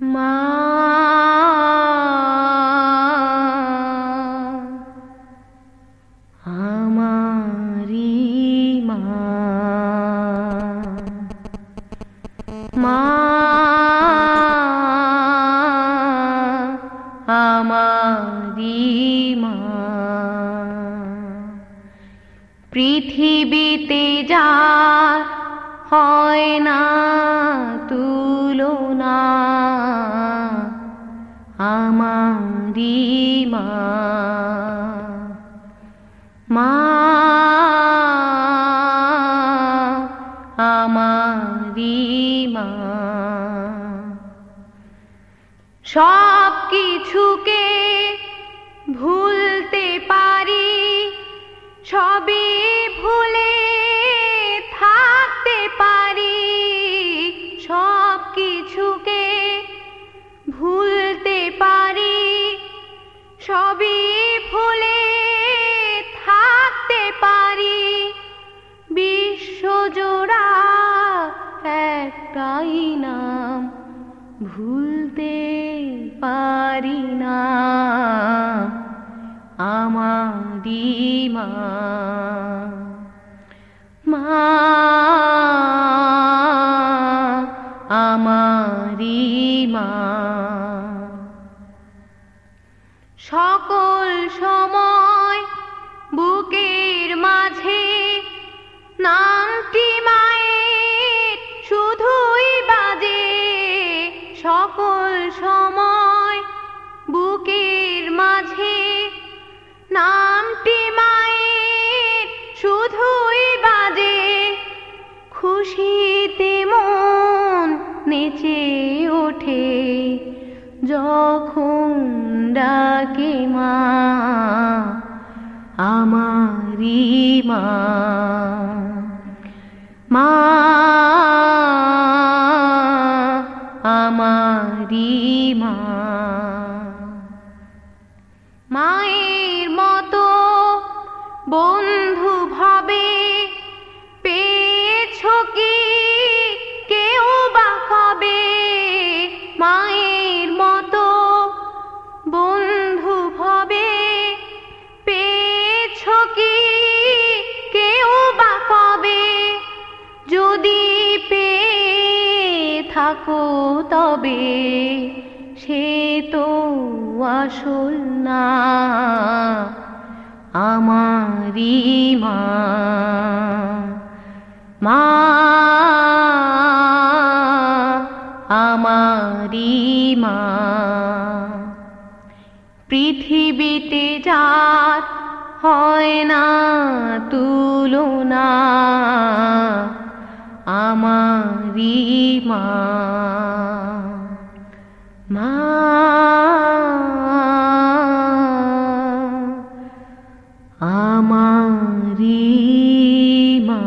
মা আমারি মা মা আমারি মা পৃথিবীতে যা হয় না তুলনা আমারি মা মা আমারি মা। সব কিছুকে ভুলতে পারি সবই একটাই নাম ভুলতে পারি না। আমারি মা। মা, আমারি মা। সকল সময় বুকের মাঝে নামটি মায়ের সময় বুকের মাঝে নামটি মায়ের, শুধুই বাজে খুশিতে মন নেচে ওঠে যখন ডাকে মা আমারি মা। মা আমারি মা। মায়ের মতো বন্ধু থাকো তবে, সে তো আসল না। আমারি মা। মা আমারি মা। পৃথিবীতে যার হয় না তুলনা আমারি মা মা আমারি মা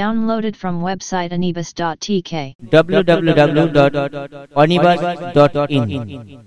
Downloaded from website anibus.tk. www.onibus.in